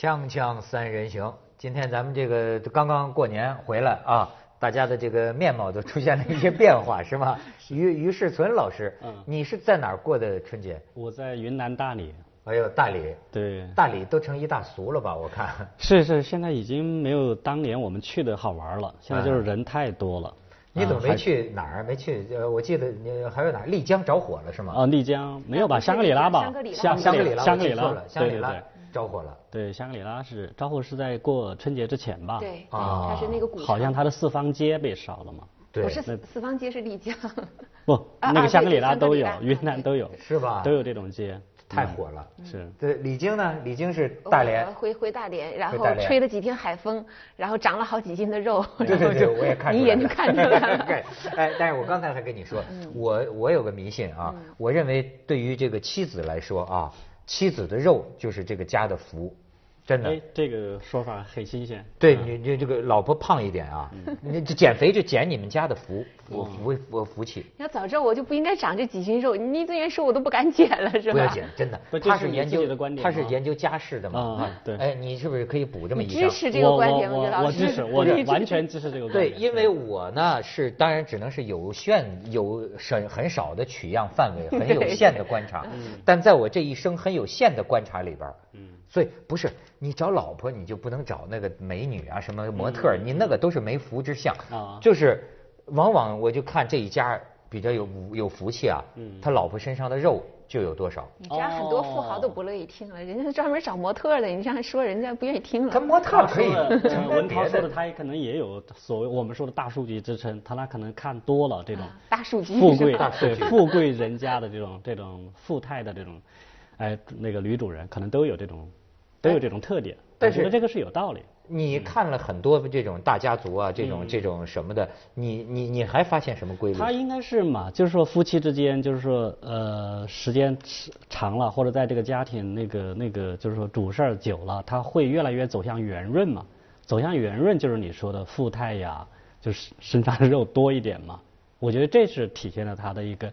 锵锵三人行，今天咱们这个刚刚过年回来啊，大家的这个面貌都出现了一些变化，是吗？于于世存老师，嗯你是在哪儿过的春节？我在云南大理，哎呦，大理，对，大理都成一大俗了吧？我看。是是，现在已经没有当年我们去的好玩了，现在就是人太多了。你怎么没去哪儿？没去？呃，我记得你还有哪儿？丽江着火了是吗？啊，丽江没有吧？香格里拉吧？香格里拉香格里拉，香格里香格里拉对对对着火了。对，香格里拉是着火是在过春节之前吧？对，对，啊它是那个古城。好像它的四方街被烧了嘛？对不是四四方街是丽江。不，那个香格里拉都有云南都有，是吧都有这种街，太火了。嗯是。对，李菁呢？李菁是大连。回回大连，然后吹了几天海风，然后长了好几斤的肉。对对对，然后就我也看一眼就看出来了。对，哎，但是我刚才还跟你说，我我有个迷信啊，我认为对于这个妻子来说啊，妻子的肉就是这个家的福，真的。哎。，这个说法很新鲜。对嗯。你你这个老婆胖一点啊，你这减肥就减你们家的福，福福福福气。要早知道我就不应该长这几斤肉，你这样说我都不敢减了，是吧？不要减，真的。他是研究他是研究家事的嘛啊对。哎，你是不是可以补这么一张？支持这个观点，我觉得老师我支持，我完全支持这个观点对，因为我呢是当然只能是有限有很很少的取样范围，很有 限的观察，但在我这一生很有限的观察里边，嗯，所以不是你找老婆你就不能找那个美女啊什么模特，你那个都是没福之相。啊。就是往往我就看这一家比较有有福气啊，他老婆身上的肉就有多少。你这样很多富豪都不乐意听了，人家专门找模特的，你这样说人家不愿意听了。他模特可以文涛说的，他也可能也有所谓我们说的大数据支撑，他那可能看多了这种啊大数据。富贵是吧对富贵人家的这种这种富态的这种，哎那个女主人可能都有这种都有这种特点，但是我觉得这个是有道理。你看了很多这种大家族啊，这种这种什么的，你你你还发现什么规律？他应该是嘛，就是说夫妻之间，就是说呃时间长了，或者在这个家庭那个那个就是说主事儿久了，他会越来越走向圆润嘛。走向圆润就是你说的富态呀，就是身上的肉多一点嘛。我觉得这是体现了他的一个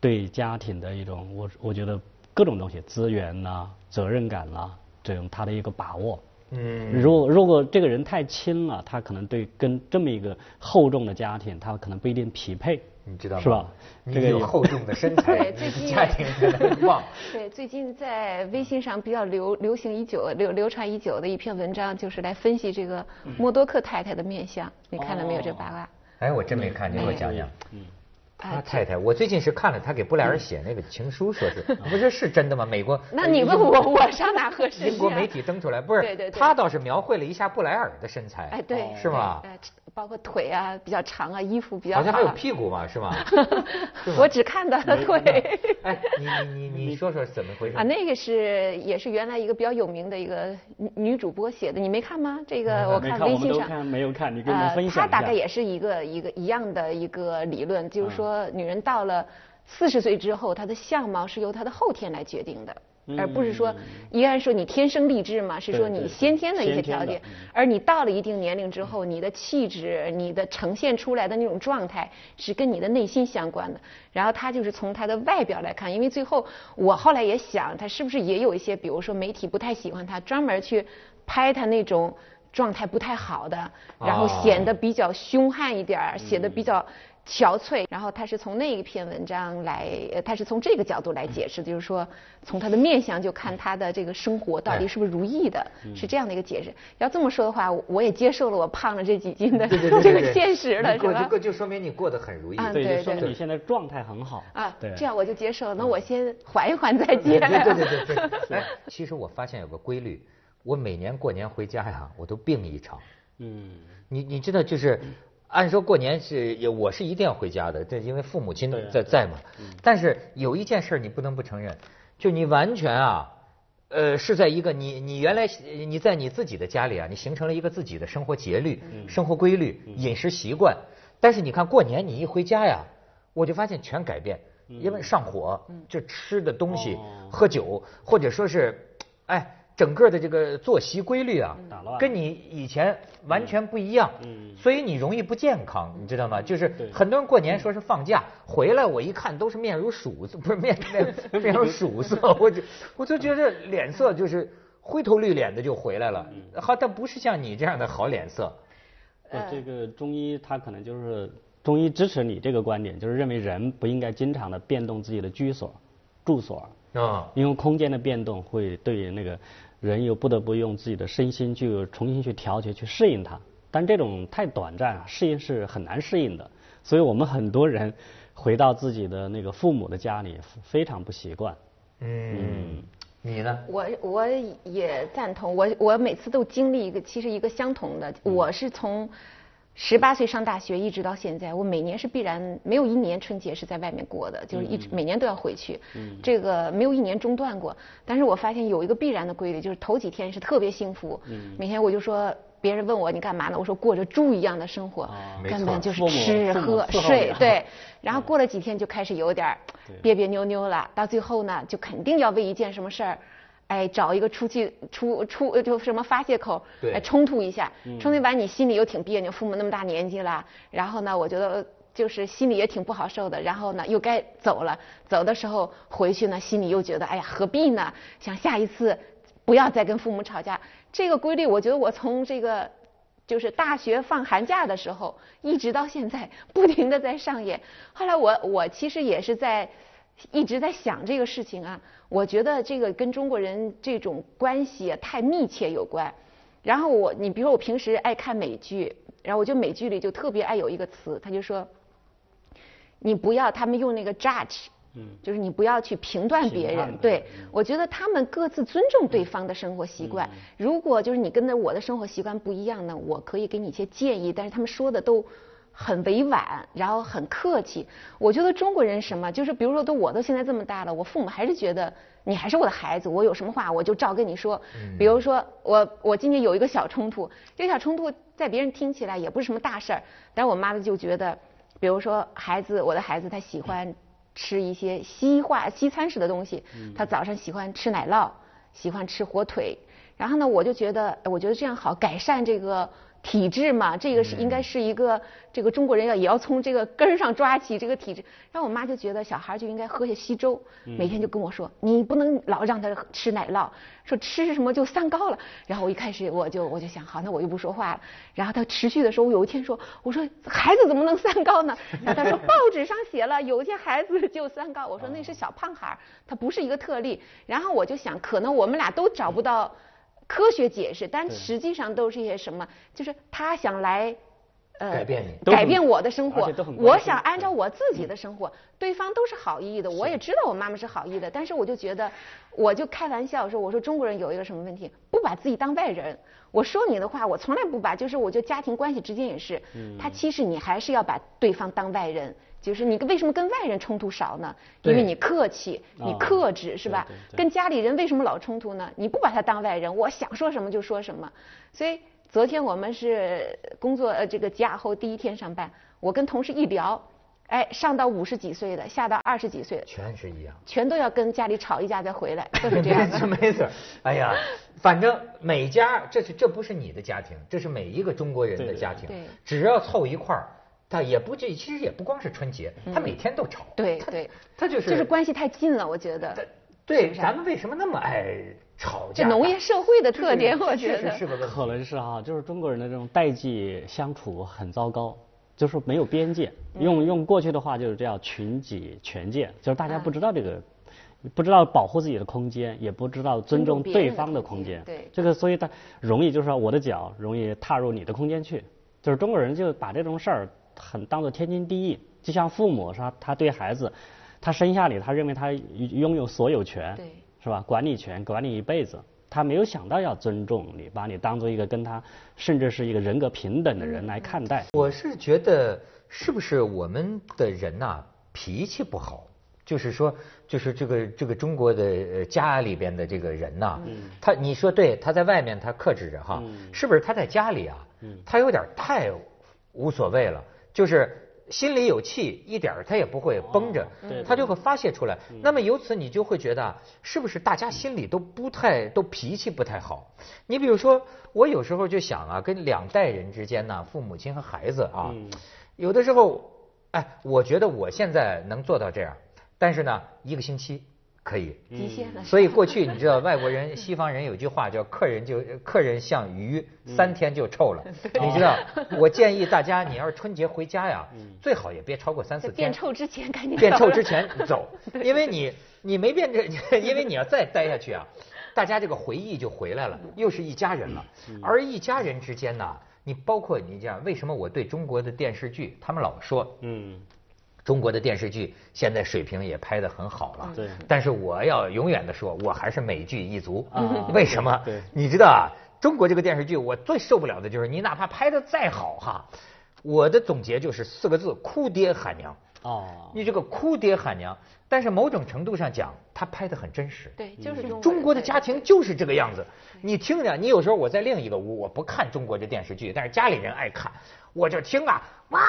对家庭的一种，我我觉得各种东西资源呐、责任感呐、这种他的一个把握。嗯，如果如果这个人太轻了，他可能对跟这么一个厚重的家庭，他可能不一定匹配，你知道吗？是吧？你这个有厚重的身材，对最近 家庭。对，最近在微信上比较流流行已久、流流传已久的一篇文章，就是来分析这个默多克太太的面相。你看了没有？这八卦？哎，我真没看你，给我讲讲。嗯，他太太，我最近是看了他给布莱尔写那个情书，说是不是是真的吗？美国 那你问我，我上哪合适？英国媒体登出来，不是对对对他倒是描绘了一下布莱尔的身材，哎，对，是吗？哎，包括腿啊比较长啊，衣服比较好像还有啊屁股嘛，是吗？我只看到了腿。哎，你你你你说说怎么回事啊，？那个是也是原来一个比较有名的一个女女主播写的，你没看吗？这个我看，微信上。没有看，你跟我分，享一下。它大概也是一个一个一样的一个理论，就是说女人到了四十岁之后，她的相貌是由她的后天来决定的。而不是说，依然说你天生丽质嘛，是说你先天的一些条件。嗯，而你到了一定年龄之后，你的气质、你的呈现出来的那种状态是跟你的内心相关的。然后他就是从她的外表来看，因为最后我后来也想，他是不是也有一些，比如说媒体不太喜欢他，专门去拍他那种状态不太好的，然后哦显得比较凶悍一点儿，显得比较憔悴。然后他是从那一篇文章来，呃他是从这个角度来解释的，就是说从他的面相就看他的这个生活到底是不是如意的，是这样的一个解释。要这么说的话，我我也接受了我胖了这几斤的 这对对个现实了，是吧你过这？个就说明你过得很如意。啊对，对对就说明你现在状态很好。啊对，，这样我就接受了。那我先缓一缓再接。对对对对对。哎，其实我发现有个规律，我每年过年回家呀，我都病一场。嗯，你你知道，就是按说过年是也我是一定要回家的，这因为父母亲在在嘛。但是有一件事你不能不承认，就你完全啊。呃，是在一个你你原来你在你自己的家里啊，你形成了一个自己的生活节律、生活规律、饮食习惯。但是你看过年你一回家呀，我就发现全改变，因为上火，就吃的东西、哦喝酒，或者说是，哎，整个的这个作息规律啊，跟你以前完全不一样，嗯。所以你容易不健康，你知道吗？就是很多人过年说是放假回来，我一看都是面如鼠色，不是面 面面如鼠色，我就我就觉得脸色就是灰头绿脸的就回来了。好，但不是像你这样的好脸色。呃，这个中医他可能就是中医支持你这个观点，就是认为人不应该经常的变动自己的居所、住所。啊，因为空间的变动会对那个人又不得不用自己的身心去重新去调节、去适应它。但这种太短暂啊，适应是很难适应的。所以我们很多人回到自己的那个父母的家里，非常不习惯。嗯，你呢？我我也赞同。我我每次都经历一个，其实一个相同的。我是从十八岁上大学一直到现在，我每年是必然没有一年春节是在外面过的，就是一直每年都要回去。嗯。这个没有一年中断过。但是我发现有一个必然的规律，就是头几天是特别幸福。嗯。每天我就说。别人问我你干嘛呢？我说过着猪一样的生活，根本就是吃喝睡。对，然后过了几天就开始有点别别扭扭了，到最后呢就肯定要为一件什么事儿，哎找一个出气出出就什么发泄口，哎冲突一下，冲突完你心里又挺别扭，父母那么大年纪了，然后呢我觉得就是心里也挺不好受的，然后呢又该走了，走的时候回去呢心里又觉得哎呀何必呢？想下一次不要再跟父母吵架。这个规律，我觉得我从这个就是大学放寒假的时候，一直到现在，不停的在上演。后来我我其实也是在一直在想这个事情啊。我觉得这个跟中国人这种关系太密切有关。然后我，你比如说我平时爱看美剧，然后我就美剧里就特别爱有一个词，他就说，你不要他们用那个 judge。嗯，就是你不要去评断别人，对我觉得他们各自尊重对方的生活习惯。如果就是你跟着我的生活习惯不一样呢，我可以给你一些建议，但是他们说的都很委婉，然后很客气。我觉得中国人什么，就是比如说都我都现在这么大了，我父母还是觉得你还是我的孩子，我有什么话我就照跟你说。比如说我我今天有一个小冲突，这个小冲突在别人听起来也不是什么大事儿，但是我妈妈就觉得，比如说孩子，我的孩子他喜欢。吃一些西化西餐式的东西，他早上喜欢吃奶酪，喜欢吃火腿，然后呢，我就觉得，我觉得这样好，改善这个。体质嘛，这个是应该是一个这个中国人要也要从这个根儿上抓起这个体质。然后我妈就觉得小孩就应该喝些稀粥，每天就跟我说，你不能老让他吃奶酪，说吃什么就三高了。然后我一开始我就我就想，好，那我就不说话了。然后他持续的时候，我有一天说，我说孩子怎么能三高呢？然后他说报纸上写了，有些孩子就三高。我说那是小胖孩儿，他不是一个特例。然后我就想，可能我们俩都找不到。科学解释，但实际上都是一些什么？就是他想来，呃，改变你，改变我的生活。我想按照我自己的生活，对方都是好意的。我也知道我妈妈是好意的，但是我就觉得，我就开玩笑说，我说中国人有一个什么问题，不把自己当外人。我说你的话，我从来不把，就是我就家庭关系之间也是，他其实你还是要把对方当外人。就是你为什么跟外人冲突少呢？因为你客气，你克制，是吧？跟家里人为什么老冲突呢？你不把他当外人，我想说什么就说什么。所以昨天我们是工作呃这个假后第一天上班，我跟同事一聊，哎，上到五十几岁的，下到二十几岁的，全是一样，全都要跟家里吵一架再回来，都是这样的。没错，哎呀，反正每家这是这不是你的家庭，这是每一个中国人的家庭，只要凑一块儿。他也不这其实也不光是春节，他每天都吵。对对，他就是就是关系太近了，我觉得。对，咱们为什么那么爱吵架？这农业社会的特点，我觉得。是是是可能是哈，就是中国人的这种代际相处很糟糕，就是没有边界。用用过去的话就是叫群己权界，就是大家不知道这个，不知道保护自己的空间，也不知道尊重对方的空间。对。这个所以他容易就是说我的脚容易踏入你的空间去，就是中国人就把这种事儿。很当做天经地义，就像父母说，他对孩子，他生下你，他认为他拥有所有权，是吧？管理权，管理一辈子，他没有想到要尊重你，把你当做一个跟他甚至是一个人格平等的人来看待。我是觉得，是不是我们的人呐脾气不好？就是说，就是这个这个中国的家里边的这个人呐，他你说对，他在外面他克制着哈，是不是他在家里啊？他有点太无所谓了。就是心里有气一点儿他也不会绷着，他就会发泄出来。那么由此你就会觉得，是不是大家心里都不太都脾气不太好？你比如说，我有时候就想啊，跟两代人之间呢，父母亲和孩子啊，有的时候，哎，我觉得我现在能做到这样，但是呢，一个星期。可以。极限了。所以过去你知道，外国人、西方人有句话叫“客人就客人像鱼，三天就臭了”。你知道，我建议大家，你要是春节回家呀，最好也别超过三四天。变臭之前赶紧变臭之前走，因为你你没变这，因为你要再待下去啊，大家这个回忆就回来了，又是一家人了。而一家人之间呢，你包括你这样，为什么我对中国的电视剧，他们老说，嗯。中国的电视剧现在水平也拍得很好了，对。但是我要永远的说，我还是美剧一族。为什么？对。你知道啊，中国这个电视剧，我最受不了的就是你哪怕拍得再好哈，我的总结就是四个字：哭爹喊娘。哦。你这个哭爹喊娘，但是某种程度上讲，他拍的很真实。对，就是中国的家庭就是这个样子。你听着，你有时候我在另一个屋，我不看中国的电视剧，但是家里人爱看，我就听啊，哇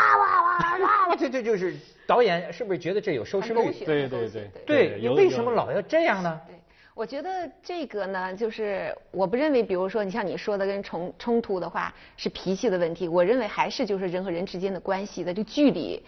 哇哇哇，这这就是。导演是不是觉得这有收视率？对对对对，你为什么老要这样呢？对，我觉得这个呢，就是我不认为，比如说你像你说的跟冲冲突的话是脾气的问题，我认为还是就是人和人之间的关系的这距离。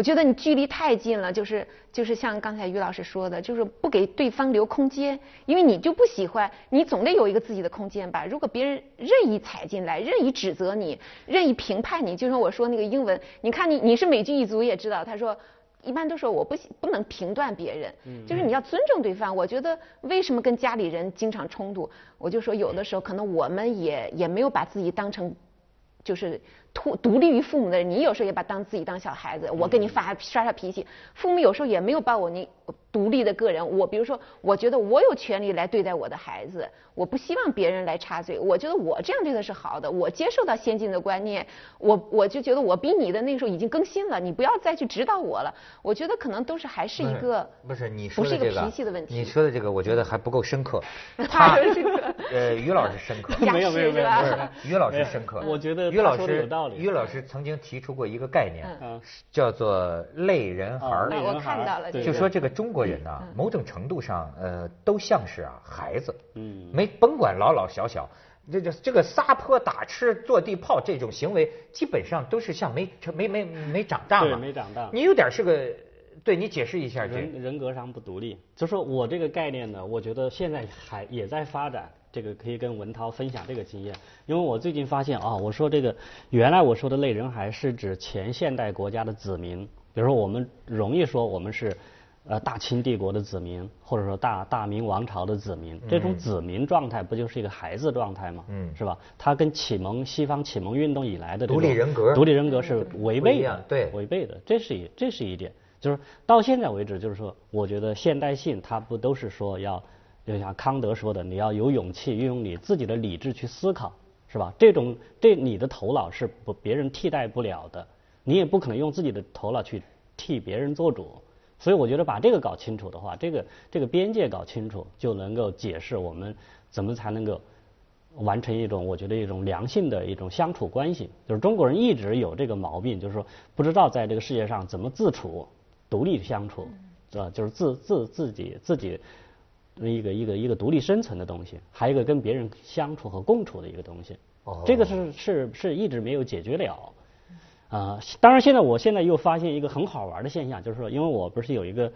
我觉得你距离太近了，就是就是像刚才于老师说的，就是不给对方留空间，因为你就不喜欢，你总得有一个自己的空间吧。如果别人任意踩进来，任意指责你，任意评判你，就像我说那个英文，你看你你是美剧一族也知道，他说一般都说我不不能评断别人，就是你要尊重对方。我觉得为什么跟家里人经常冲突，我就说有的时候可能我们也也没有把自己当成就是。独独立于父母的人，你有时候也把当自己当小孩子。我跟你发刷刷脾气，父母有时候也没有把我你独立的个人。我比如说，我觉得我有权利来对待我的孩子，我不希望别人来插嘴。我觉得我这样对他是好的，我接受到先进的观念，我我就觉得我比你的那个时候已经更新了，你不要再去指导我了。我觉得可能都是还是一个不是你说的这个脾气的问题。你说的这个我觉得还不够深刻。他呃，于老师深刻，没有没有没有，于老师深刻。我觉得于老师有道理。于老师曾经提出过一个概念，叫做“类人孩儿”。我看到了，就说这个中国人呢，某种程度上，呃，都像是啊孩子，嗯，没甭管老老小小，这这这个撒泼打吃、坐地炮这种行为，基本上都是像没没没没长大嘛，没长大。你有点是个，对你解释一下，人人格上不独立。就说我这个概念呢，我觉得现在还也在发展。这个可以跟文涛分享这个经验，因为我最近发现啊，我说这个原来我说的类人还是指前现代国家的子民，比如说我们容易说我们是呃大清帝国的子民，或者说大大明王朝的子民，这种子民状态不就是一个孩子状态吗？嗯，是吧？它跟启蒙西方启蒙运动以来的独立人格。独立人格是违背的，对，违背的，这是一这是一点，就是到现在为止，就是说，我觉得现代性它不都是说要。就像康德说的，你要有勇气运用你自己的理智去思考，是吧？这种这你的头脑是不别人替代不了的，你也不可能用自己的头脑去替别人做主。所以我觉得把这个搞清楚的话，这个这个边界搞清楚，就能够解释我们怎么才能够完成一种我觉得一种良性的一种相处关系。就是中国人一直有这个毛病，就是说不知道在这个世界上怎么自处、独立相处，是吧？就是自自自己自己。一个一个一个独立生存的东西，还有一个跟别人相处和共处的一个东西，这个是是是一直没有解决了。啊，当然现在我现在又发现一个很好玩的现象，就是说，因为我不是有一个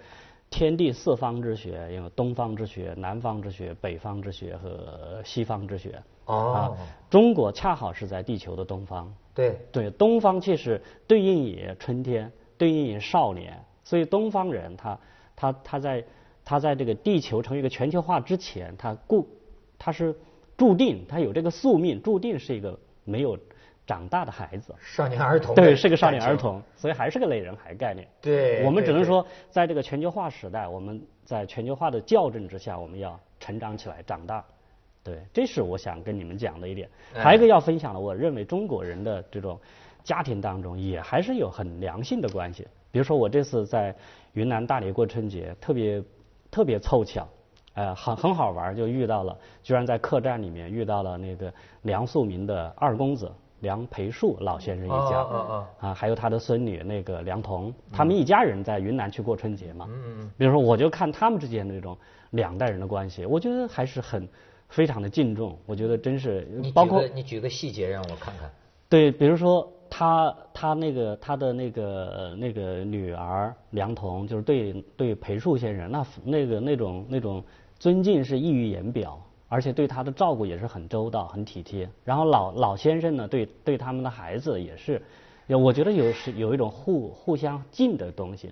天地四方之学，有东方之学、南方之学、北方之学和西方之学。哦。中国恰好是在地球的东方。对。对，东方其实对应也春天，对应也少年，所以东方人他他他在。他在这个地球成为一个全球化之前，他固他是注定他有这个宿命，注定是一个没有长大的孩子，少年儿童对，是个少年儿童，所以还是个类人孩概念。对，我们只能说，在这个全球化时代，我们在全球化的校正之下，我们要成长起来，长大。对，这是我想跟你们讲的一点。还有一个要分享的，我认为中国人的这种家庭当中，也还是有很良性的关系。比如说，我这次在云南大理过春节，特别。特别凑巧，呃，很很好玩，就遇到了，居然在客栈里面遇到了那个梁漱溟的二公子梁培树老先生一家，啊，还有他的孙女那个梁彤，他们一家人在云南去过春节嘛。嗯嗯。比如说，我就看他们之间的这种两代人的关系，我觉得还是很非常的敬重。我觉得真是，包括你举个细节让我看看。对，比如说。他他那个他的那个那个女儿梁彤，就是对对裴树先生那那个那种那种尊敬是溢于言表，而且对他的照顾也是很周到、很体贴。然后老老先生呢，对对他们的孩子也是，我觉得有是有一种互互相敬的东西，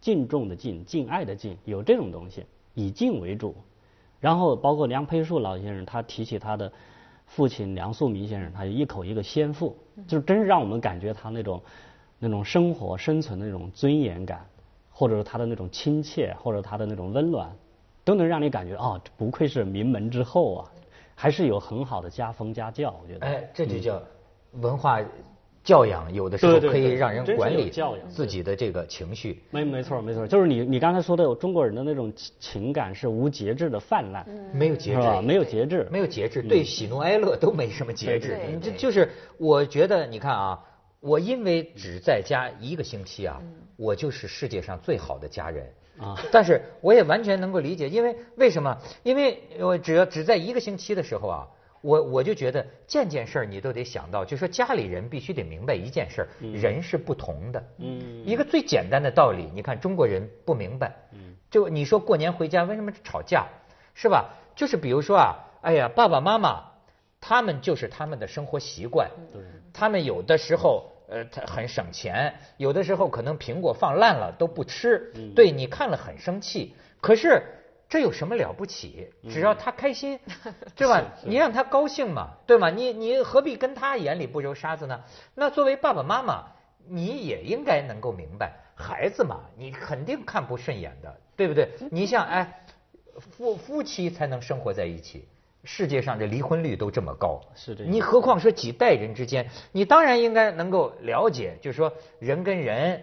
敬重的敬，敬爱的敬，有这种东西，以敬为主。然后包括梁培树老先生，他提起他的父亲梁漱溟先生，他一口一个先父，就是真是让我们感觉他那种那种生活生存的那种尊严感，或者说他的那种亲切，或者他的那种温暖，都能让你感觉哦，不愧是名门之后啊，还是有很好的家风家教，我觉得。哎，这就叫文化教养，有的时候可以让人管理教养自己的这个情绪。没没错没错，就是你你刚才说的中国人的那种情情感是无节制的泛滥，没有节？制，没有节制，没有节制，对喜怒哀乐都没什么节制这就是我觉得，你看啊，我因为只在家一个星期啊，我就是世界上最好的家人。啊但是我也完全能够理解，因为为什么？因为我只要只在一个星期的时候啊，我我就觉得件件事儿你都得想到，就说家里人必须得明白一件事儿，人是不同的。嗯一个最简单的道理，你看中国人不明白。嗯就你说过年回家为什么吵架，是吧？就是比如说啊，哎呀，爸爸妈妈他们就是他们的生活习惯，对他们有的时候呃他很省钱，有的时候可能苹果放烂了都不吃，对你看了很生气，可是。这有什么了不起？只要他开心，对吧？你让他高兴嘛，对吗？你你何必跟他眼里不揉沙子呢？那作为爸爸妈妈，你也应该能够明白，孩子嘛，你肯定看不顺眼的，对不对？你像哎，夫夫妻才能生活在一起，世界上这离婚率都这么高，是的你何况说几代人之间，你当然应该能够了解，就是说人跟人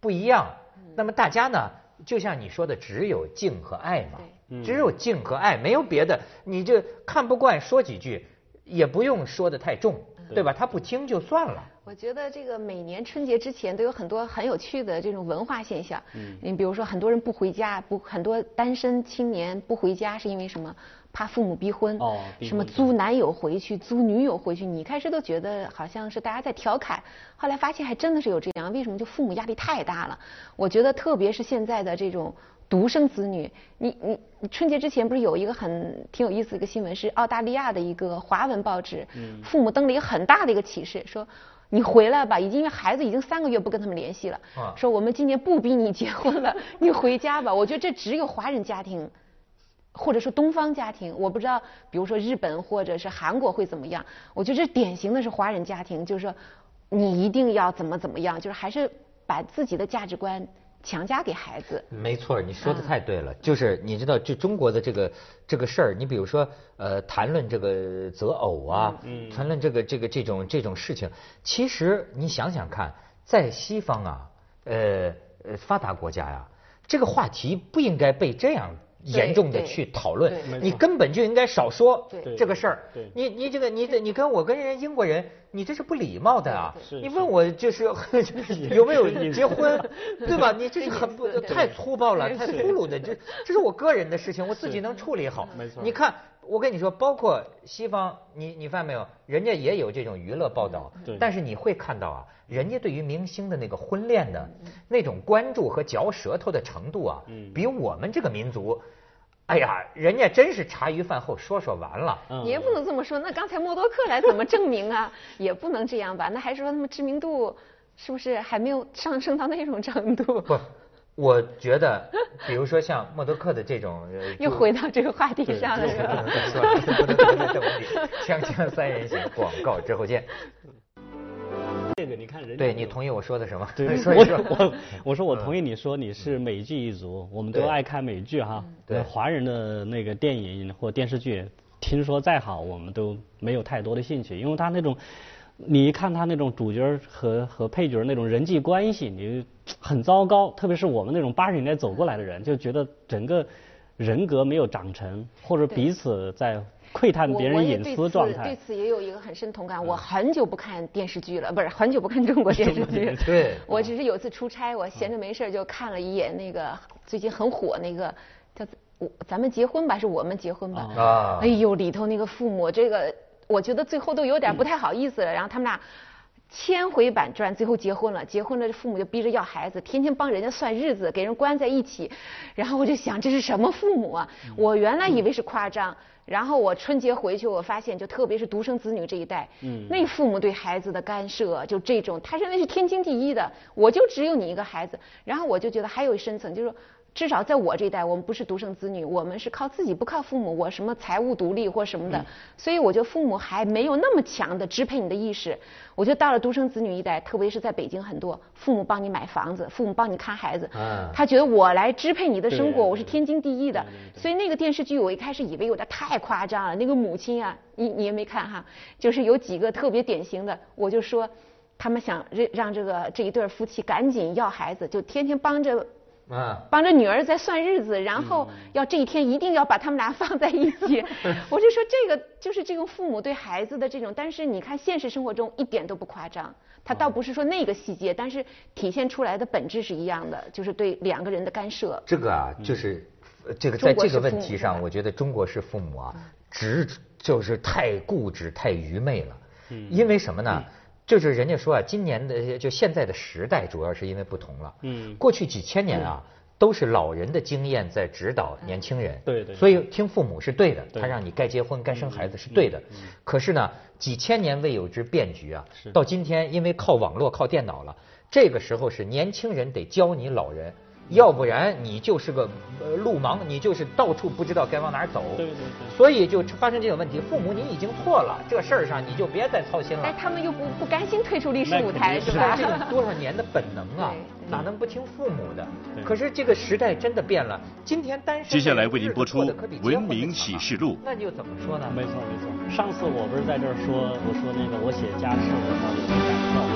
不一样。那么大家呢，就像你说的，只有敬和爱嘛，只有敬和爱，没有别的。你这看不惯说几句，也不用说的太重，对吧？他不听就算了。我觉得这个每年春节之前都有很多很有趣的这种文化现象。嗯，你比如说很多人不回家，不很多单身青年不回家是因为什么？怕父母逼婚。哦逼婚什么租男友回去，租女友回去？你开始都觉得好像是大家在调侃，后来发现还真的是有这样。为什么？就父母压力太大了。我觉得特别是现在的这种。独生子女，你你你春节之前不是有一个很挺有意思的一个新闻，是澳大利亚的一个华文报纸，父母登了一个很大的一个启示，说你回来吧，已经因为孩子已经三个月不跟他们联系了，啊说我们今年不逼你结婚了，你回家吧。我觉得这只有华人家庭。或者说东方家庭，我不知道，比如说日本或者是韩国会怎么样？我觉得这典型的是华人家庭，就是说你一定要怎么怎么样，就是还是把自己的价值观强加给孩子。没错，你说的嗯太对了。就是你知道，就中国的这个这个事儿，你比如说，呃，谈论这个择偶啊，谈论这个这个这种这种事情，其实你想想看，在西方啊，呃呃发达国家呀、这个话题不应该被这样严重的去讨论，你根本就应该少说这个事儿。你你这个你这你跟我跟人英国人，你这是不礼貌的啊！你问我就是 有没有结婚，对吧？你这是很不太粗暴了，太粗鲁的，这这是我个人的事情，我自己能处理好。没错你看，我跟你说，包括西方，你你发现没有，人家也有这种娱乐报道，对但是你会看到啊，人家对于明星的那个婚恋的那种关注和嚼舌头的程度啊，比我们这个民族。哎呀，人家真是茶余饭后说说完了。嗯你也不能这么说。那刚才默多克来怎么证明啊？也不能这样吧？那还是说他们知名度是不是还没有上升到那种程度？不，我觉得，比如说像默多克的这种，呃又回到这个话题上了，是吧？不能再说了，不能再在文里。锵锵三人行，广告之后见。这个你看人家对你同意我说的什么？对，说一说。我我 我说我同意你说你是美剧一族，我们都爱看美剧哈。对华人的那个电影或电视剧，听说再好，我们都没有太多的兴趣，因为他那种，你一看他那种主角和和配角那种人际关系，你就很糟糕。特别是我们那种八十年代走过来的人，就觉得整个人格没有长成，或者彼此在窥探别人隐私状态。对此也有一个很深同感。我很久不看电视剧了，不是很久不看中国电视剧。对我只是有一次出差，我闲着没事儿就看了一眼那个最近很火那个叫我咱们结婚吧，是我们结婚吧？啊哎呦，里头那个父母这个，我觉得最后都有点不太好意思了。然后他们俩。千回百转，最后结婚了。结婚了，父母就逼着要孩子，天天帮人家算日子，给人关在一起。然后我就想，这是什么父母啊？我原来以为是夸张。然后我春节回去，我发现，就特别是独生子女这一代，嗯，那父母对孩子的干涉，就这种，他认为是天经地义的。我就只有你一个孩子，然后我就觉得还有一深层，就是说。至少在我这一代，我们不是独生子女，我们是靠自己，不靠父母。我什么财务独立或什么的，所以我觉得父母还没有那么强的支配你的意识。我觉得到了独生子女一代，特别是在北京，很多父母帮你买房子，父母帮你看孩子，他觉得我来支配你的生活，我是天经地义的。所以那个电视剧，我一开始以为有点太夸张了。那个母亲啊，你你也没看哈，就是有几个特别典型的，我就说他们想让让这个这一对夫妻赶紧要孩子，就天天帮着。啊，帮着女儿在算日子，然后要这一天一定要把他们俩放在一起。我就说这个就是这种父母对孩子的这种，但是你看现实生活中一点都不夸张。他倒不是说那个细节，但是体现出来的本质是一样的，就是对两个人的干涉。这个啊，就是这个在这个问题上，我觉得中国式父母啊，执就是太固执、太愚昧了。嗯。因为什么呢？就是人家说啊，今年的就现在的时代，主要是因为不同了。嗯。过去几千年啊，都是老人的经验在指导年轻人。对对。所以听父母是对的，他让你该结婚、该生孩子是对的。嗯。可是呢，几千年未有之变局啊，到今天因为靠网络、靠电脑了，这个时候是年轻人得教你老人。要不然你就是个呃路盲，你就是到处不知道该往哪儿走。对对对。所以就发生这种问题，父母你已经错了，这事儿上你就别再操心了。哎，他们又不不甘心退出历史舞台，是吧？这多少年的本能啊，哪能不听父母的？可是这个时代真的变了，今天单身。接下来为您播出《文明启示录》。那就怎么说呢？没错没错。上次我不是在这儿说，我说那个我写家事的时候有感受。